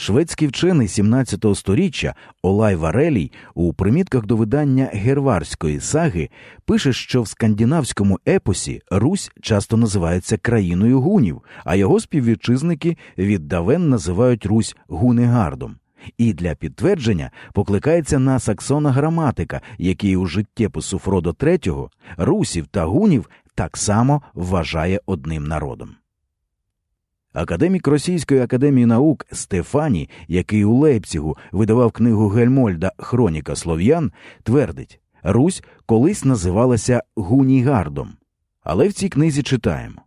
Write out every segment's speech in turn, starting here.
Шведський вчений 17 століття Олай Варелій у примітках до видання герварської саги пише, що в скандинавському епосі Русь часто називається країною гунів, а його співвітчизники віддавен називають Русь Гунегардом. І для підтвердження покликається на саксона граматика, який у життєпису Фродо III русів та гунів так само вважає одним народом. Академік Російської академії наук Стефані, який у Лейпцігу видавав книгу Гельмольда Хроніка слов'ян, твердить Русь колись називалася Гунігардом. Але в цій книзі читаємо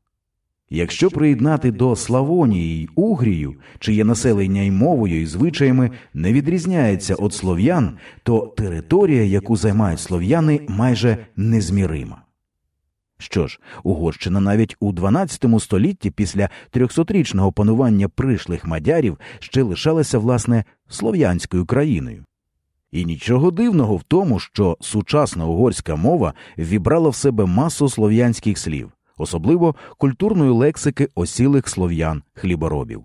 Якщо приєднати до Славонії й Угрію, чиє населення й мовою і звичаями не відрізняється від слов'ян, то територія, яку займають слов'яни, майже незмірима. Що ж, Угорщина навіть у XII столітті після трьохсотрічного панування пришлих мадярів ще лишалася власне слов'янською країною. І нічого дивного в тому, що сучасна угорська мова вібрала в себе масу слов'янських слів, особливо культурної лексики осілих слов'ян хліборобів.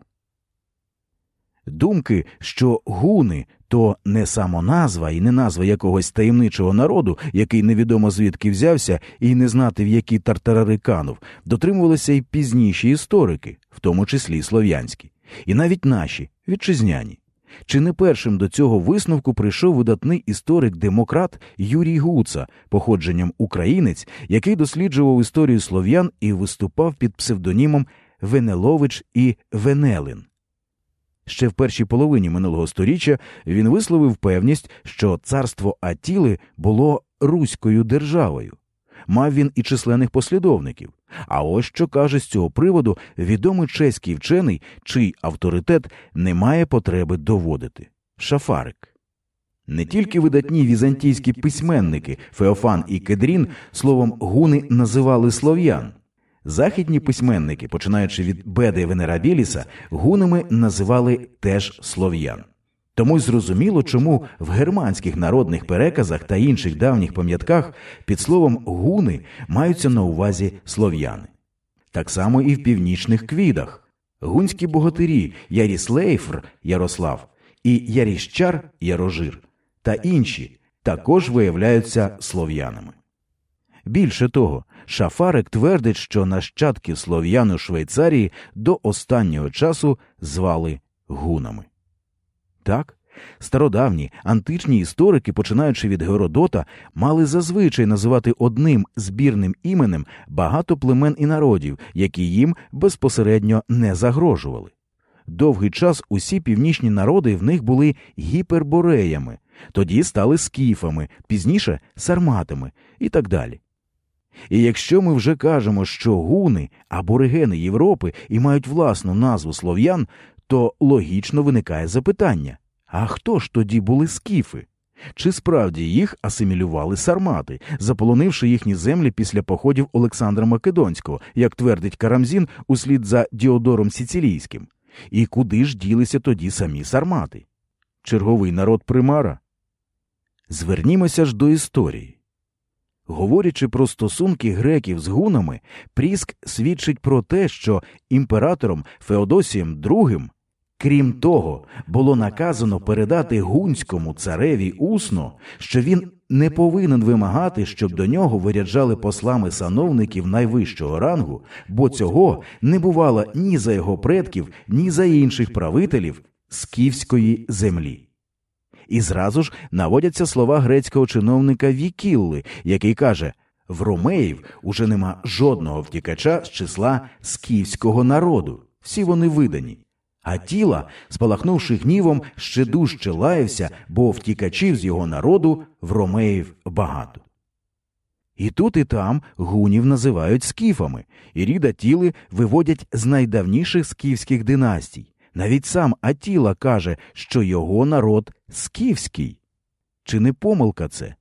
Думки, що гуни то не самоназва і не назва якогось таємничого народу, який невідомо звідки взявся, і не знати, в які тартарари канув, дотримувалися й пізніші історики, в тому числі слов'янські, і навіть наші вітчизняні. Чи не першим до цього висновку прийшов видатний історик-демократ Юрій Гуца, походженням українець, який досліджував історію слов'ян і виступав під псевдонімом Венелович і Венелин? Ще в першій половині минулого століття він висловив певність, що царство Атіли було руською державою. Мав він і численних послідовників. А ось що каже з цього приводу відомий чеський вчений, чий авторитет не має потреби доводити Шафарик. Не тільки видатні візантійські письменники Феофан і Кедрін словом гуни називали слов'ян. Західні письменники, починаючи від Беди Венерабіліса, гунами називали теж слов'ян. Тому й зрозуміло, чому в германських народних переказах та інших давніх пам'ятках під словом гуни маються на увазі слов'яни. Так само і в північних квідах гунські богатирі Яріслейфр Ярослав і Яріщар Ярожир та інші також виявляються слов'янами. Більше того, Шафарик твердить, що нащадки слов'ян у Швейцарії до останнього часу звали гунами. Так, стародавні античні історики, починаючи від Геродота, мали зазвичай називати одним збірним іменем багато племен і народів, які їм безпосередньо не загрожували. Довгий час усі північні народи в них були гіпербореями, тоді стали скіфами, пізніше сарматами і так далі. І якщо ми вже кажемо, що гуни аборигени Європи і мають власну назву слов'ян, то логічно виникає запитання а хто ж тоді були скіфи? Чи справді їх асимілювали сармати, заполонивши їхні землі після походів Олександра Македонського, як твердить Карамзін, услід за Діодором Сіцилійським? І куди ж ділися тоді самі сармати? Черговий народ примара? Звернімося ж до історії. Говорячи про стосунки греків з гунами, Пріск свідчить про те, що імператором Феодосієм II, крім того, було наказано передати гунському цареві усно, що він не повинен вимагати, щоб до нього виряджали послами сановників найвищого рангу, бо цього не бувало ні за його предків, ні за інших правителів скіфської землі. І зразу ж наводяться слова грецького чиновника Вікілли, який каже в ромеїв уже нема жодного втікача з числа скіфського народу, всі вони видані. А тіла, спалахнувши гнівом, ще дужче лаявся, бо втікачів з його народу в ромеїв багато. І тут і там гунів називають скіфами, і ріда тіли виводять з найдавніших скіфських династій. Навіть сам Атіла каже, що його народ скіфський. Чи не помилка це?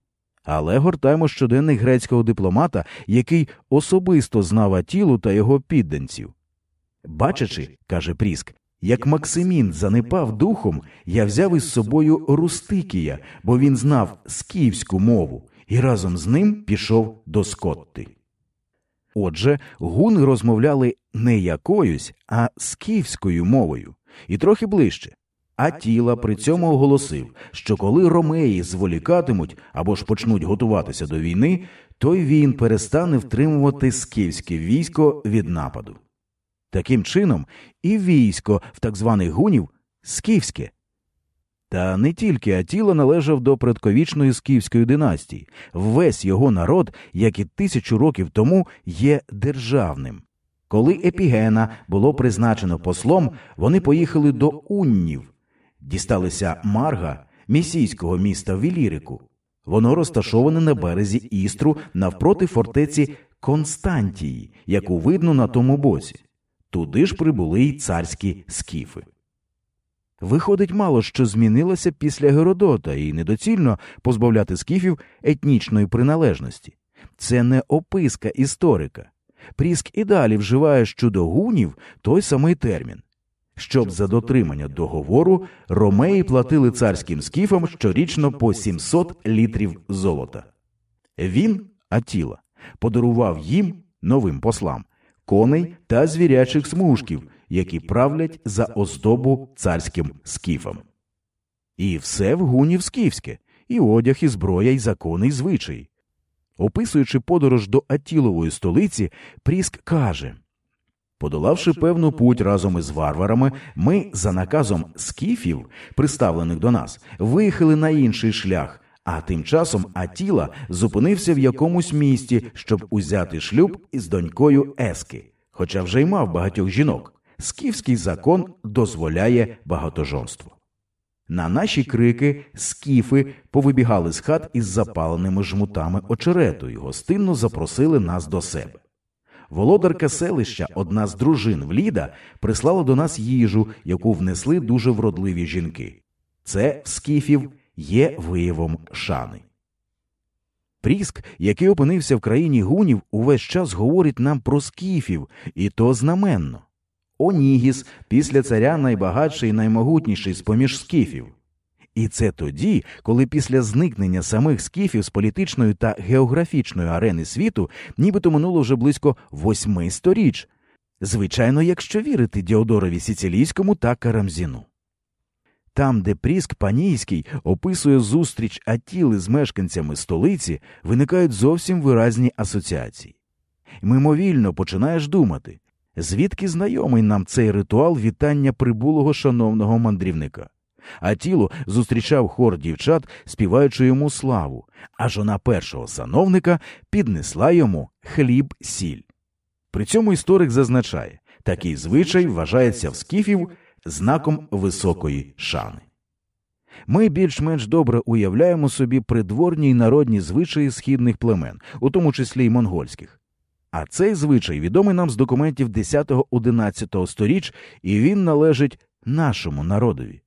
Але гортаємо щоденник грецького дипломата, який особисто знав Атілу та його підданців. Бачачи, каже Пріск, як Максимін занепав духом, я взяв із собою Рустикія, бо він знав скіфську мову, і разом з ним пішов до Скотти. Отже, гуни розмовляли не якоюсь, а скіфською мовою, і трохи ближче. Атіла при цьому оголосив, що коли ромеї зволікатимуть або ж почнуть готуватися до війни, то й він перестане втримувати скіфське військо від нападу. Таким чином, і військо в так званих гунів скіфське. Та не тільки Атіла належав до предковічної скіфської династії, весь його народ, як і тисячу років тому, є державним. Коли Епігена було призначено послом, вони поїхали до Уннів, дісталися Марга, місійського міста Вілірику. Воно розташоване на березі Істру навпроти фортеці Константії, яку видно на тому боці. Туди ж прибули й царські скіфи. Виходить, мало що змінилося після Геродота, і недоцільно позбавляти скіфів етнічної приналежності. Це не описка історика. Пріск і далі вживає щодо гунів той самий термін. Щоб за дотримання договору ромеї платили царським скіфам щорічно по 700 літрів золота. Він, Атіла, подарував їм новим послам коней та звірячих смужків, які правлять за оздобу царським скіфам. І все в гунів скіфське, і одяг, і зброя, і закони, і звичаї. Описуючи подорож до Атілової столиці, Пріск каже Подолавши певну путь разом із варварами, ми, за наказом скіфів, приставлених до нас, виїхали на інший шлях, а тим часом Атіла зупинився в якомусь місті, щоб узяти шлюб із донькою Ески, хоча вже й мав багатьох жінок. Скіфський закон дозволяє багатожонство. На наші крики скіфи повибігали з хат із запаленими жмутами очерету і гостинно запросили нас до себе. Володарка селища, одна з дружин Вліда, прислала до нас їжу, яку внесли дуже вродливі жінки. Це скіфів є виявом шани. Пріск, який опинився в країні гунів, увесь час говорить нам про скіфів, і то знаменно. Онігіс після царя найбагатший і наймогутніший з поміж скіфів. І це тоді, коли після зникнення самих скіфів з політичної та географічної арени світу нібито минуло вже близько восьми сторіч, звичайно, якщо вірити Діодорові Сіцилійському та Карамзіну. Там, де Пріск Панійський описує зустріч Атіли з мешканцями столиці, виникають зовсім виразні асоціації. Мимовільно починаєш думати, звідки знайомий нам цей ритуал вітання прибулого шановного мандрівника. А тіло зустрічав хор дівчат, співаючи йому славу, а жона першого сановника піднесла йому хліб сіль. При цьому історик зазначає, такий звичай вважається в скіфів знаком високої шани. Ми більш-менш добре уявляємо собі придворні й народні звичаї східних племен, у тому числі й монгольських. А цей звичай відомий нам з документів 10-11 сторіч, і він належить нашому народові.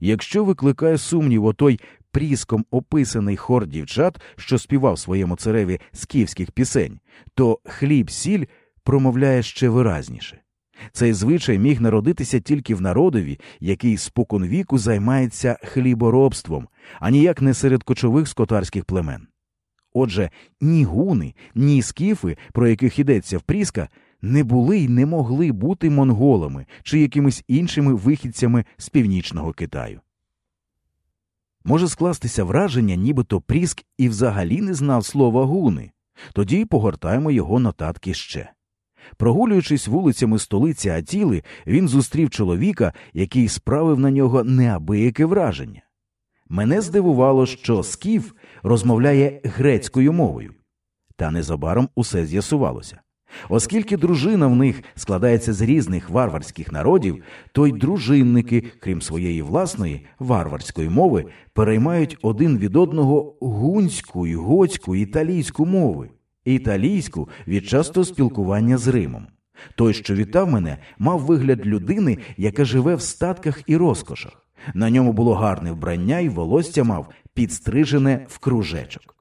Якщо викликає сумнів отой пріском описаний хор дівчат, що співав своєму цареві скіфських пісень, то хліб сіль промовляє ще виразніше. Цей звичай міг народитися тільки в народові, який споконвіку займається хліборобством, а ніяк не серед кочових скотарських племен. Отже, ні гуни, ні скіфи, про яких йдеться в Пріска, не були й не могли бути монголами чи якимись іншими вихідцями з північного Китаю. Може скластися враження, нібито Пріск і взагалі не знав слова гуни, тоді погортаємо його нотатки ще. Прогулюючись вулицями столиці Атіли, він зустрів чоловіка, який справив на нього неабияке враження. Мене здивувало, що скіф розмовляє грецькою мовою, та незабаром усе з'ясувалося. Оскільки дружина в них складається з різних варварських народів, то й дружинники, крім своєї власної варварської мови, переймають один від одного гунську, готську, італійську мови, італійську від часто спілкування з Римом. Той, що вітав мене, мав вигляд людини, яка живе в статках і розкошах. На ньому було гарне вбрання, і волосся мав підстрижене в кружечок.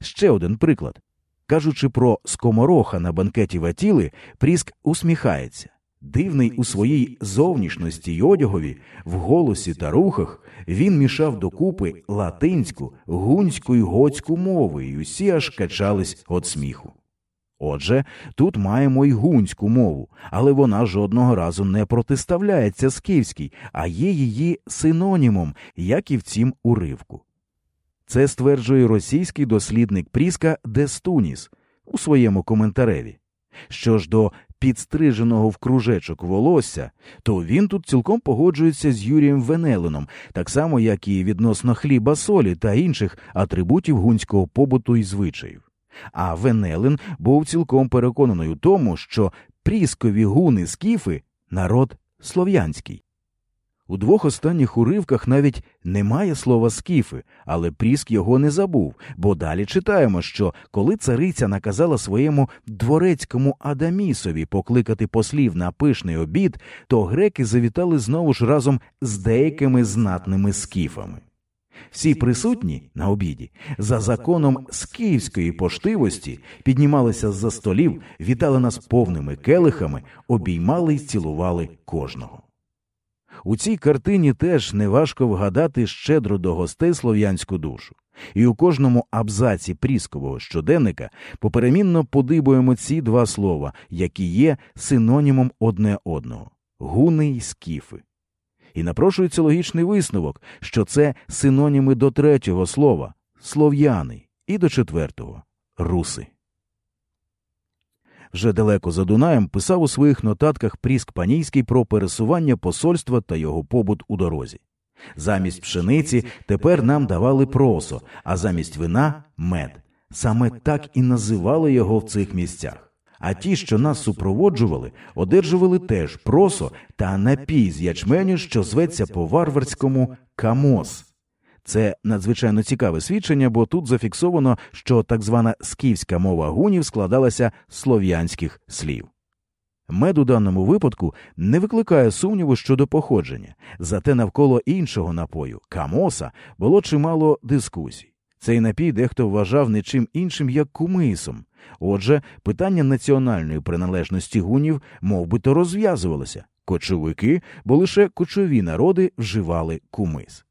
Ще один приклад. Кажучи про скомороха на банкеті Ватіли, Пріск усміхається. Дивний у своїй зовнішності й одягові, в голосі та рухах він мішав докупи латинську, гунську й готську мови, і усі аж качались від сміху. Отже, тут маємо й гунську мову, але вона жодного разу не протиставляється скіфській, а є її синонімом, як і в цім уривку. Це стверджує російський дослідник Пріска Дестуніс у своєму коментареві. Що ж до підстриженого в кружечок волосся, то він тут цілком погоджується з Юрієм Венелином, так само як і відносно хліба солі та інших атрибутів гунського побуту і звичаїв. А Венелин був цілком переконаний у тому, що пріскові гуни скіфи народ слов'янський. У двох останніх уривках навіть немає слова скіфи, але Пріск його не забув, бо далі читаємо, що коли цариця наказала своєму дворецькому Адамісові покликати послів на пишний обід, то греки завітали знову ж разом з деякими знатними скіфами. Всі присутні на обіді за законом скіфської поштивості піднімалися з за столів, вітали нас повними келихами, обіймали й цілували кожного. У цій картині теж неважко вгадати щедро до гостей слов'янську душу, і у кожному абзаці пріскового щоденника поперемінно подибуємо ці два слова, які є синонімом одне одного гуни й скіфи. І напрошується логічний висновок, що це синоніми до третього слова слов'яни, і до четвертого руси. Вже далеко за Дунаєм писав у своїх нотатках Пріск Панійський про пересування посольства та його побут у дорозі. Замість пшениці тепер нам давали просо, а замість вина мед. Саме так і називали його в цих місцях. А ті, що нас супроводжували, одержували теж просо та напій з ячменю, що зветься по варварському камос. Це надзвичайно цікаве свідчення, бо тут зафіксовано, що так звана скіфська мова гунів складалася з слов'янських слів. Мед у даному випадку не викликає сумніву щодо походження, зате навколо іншого напою камоса було чимало дискусій. Цей напій дехто вважав не чим іншим як кумисом. Отже, питання національної приналежності гунів мов би то розв'язувалося кочовики, бо лише кочові народи вживали кумис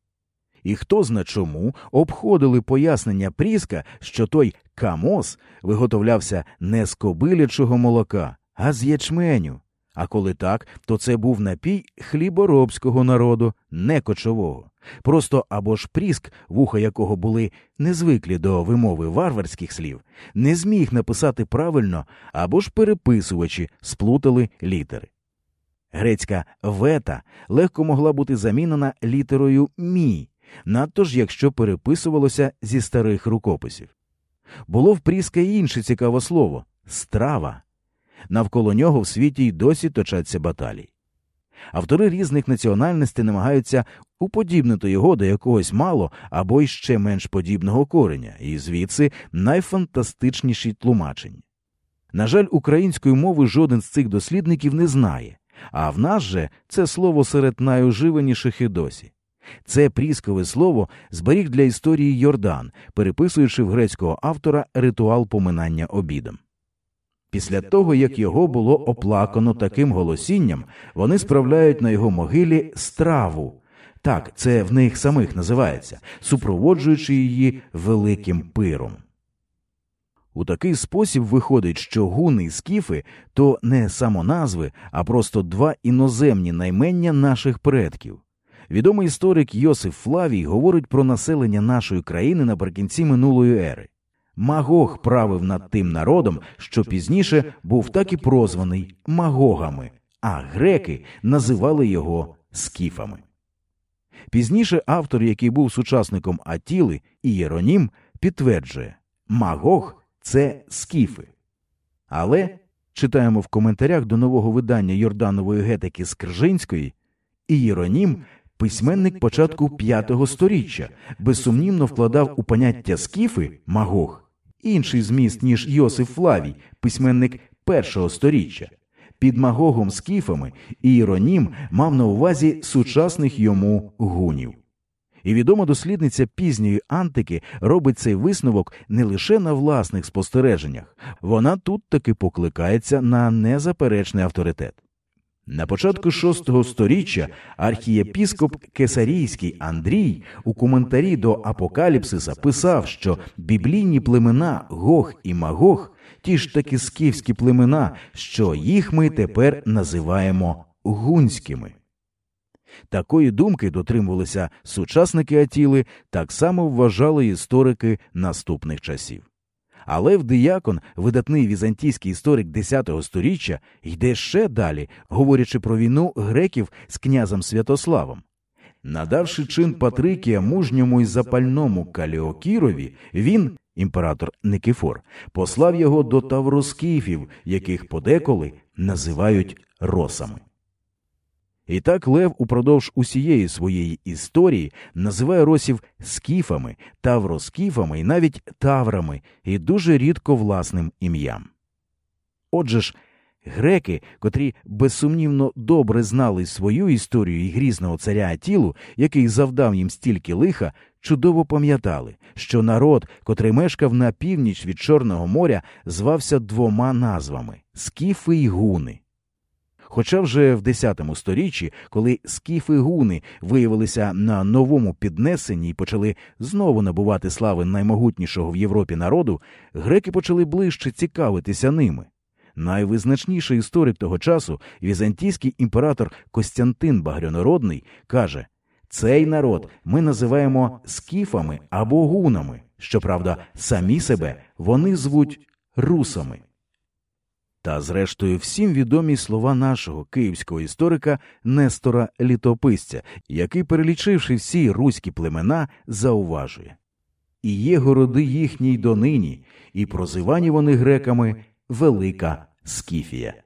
і хто зна чому обходили пояснення Пріска, що той камос виготовлявся не з кобилячого молока, а з ячменю. А коли так, то це був напій хліборобського народу, не кочового. Просто або ж пріск, вуха якого були незвиклі до вимови варварських слів, не зміг написати правильно, або ж переписувачі сплутали літери. Грецька вета легко могла бути замінена літерою мі, надто ж якщо переписувалося зі старих рукописів. Було в Пріска й інше цікаве слово страва. Навколо нього в світі й досі точаться баталії. Автори різних національностей намагаються уподібнити його до якогось мало або й ще менш подібного кореня, і звідси найфантастичніші тлумачення. На жаль, української мови жоден з цих дослідників не знає, а в нас же це слово серед найуживаніших і досі. Це пріскове слово зберіг для історії Йордан, переписуючи в грецького автора ритуал поминання обідом. Після того, як його було оплакано таким голосінням, вони справляють на його могилі страву. Так, це в них самих називається, супроводжуючи її великим пиром. У такий спосіб виходить, що гуни і скіфи то не самоназви, а просто два іноземні наймення наших предків. Відомий історик Йосиф Флавій говорить про населення нашої країни наприкінці минулої ери. Магог правив над тим народом, що пізніше був так і прозваний магогами, а греки називали його скіфами. Пізніше автор, який був сучасником Атіли і Єронім, підтверджує Магог це скіфи. Але читаємо в коментарях до нового видання Йорданової гетики Скржинської, Ієронім письменник початку п'ятого сторіччя безсумнівно вкладав у поняття скіфи магог інший зміст, ніж Йосиф Флавій, письменник першого сторіччя. Під магогом скіфами Іронім мав на увазі сучасних йому гунів. І відома дослідниця пізньої антики робить цей висновок не лише на власних спостереженнях, вона тут таки покликається на незаперечний авторитет. На початку шостого сторіччя архієпіскоп Кесарійський Андрій у коментарі до Апокаліпсиса писав, що біблійні племена Гог і Магог ті ж таки скіфські племена, що їх ми тепер називаємо гунськими. Такої думки дотримувалися сучасники Атіли, так само вважали історики наступних часів. Але в Діякон, видатний візантійський історик X століття, йде ще далі, говорячи про війну греків з князем Святославом. Надавши чин Патрикія мужньому і запальному Каліокірові, він, імператор Никифор, послав його до тавроскіфів, яких подеколи називають росами. І так Лев упродовж усієї своєї історії називає росів скіфами, тавроскіфами і навіть таврами, і дуже рідко власним ім'ям. Отже ж, греки, котрі безсумнівно добре знали свою історію і грізного царя Атілу, який завдав їм стільки лиха, чудово пам'ятали, що народ, котрий мешкав на північ від Чорного моря, звався двома назвами скіфи й гуни. Хоча вже в X сторіччі, коли скіфи гуни виявилися на новому піднесенні і почали знову набувати слави наймогутнішого в Європі народу, греки почали ближче цікавитися ними. Найвизначніший історик того часу, візантійський імператор Костянтин Багрянородний, каже цей народ ми називаємо скіфами або гунами. Щоправда, самі себе вони звуть русами. Та, зрештою, всім відомі слова нашого київського історика Нестора Літописця, який, перелічивши всі руські племена, зауважує і є городи їхні й донині, і прозивані вони греками Велика Скіфія.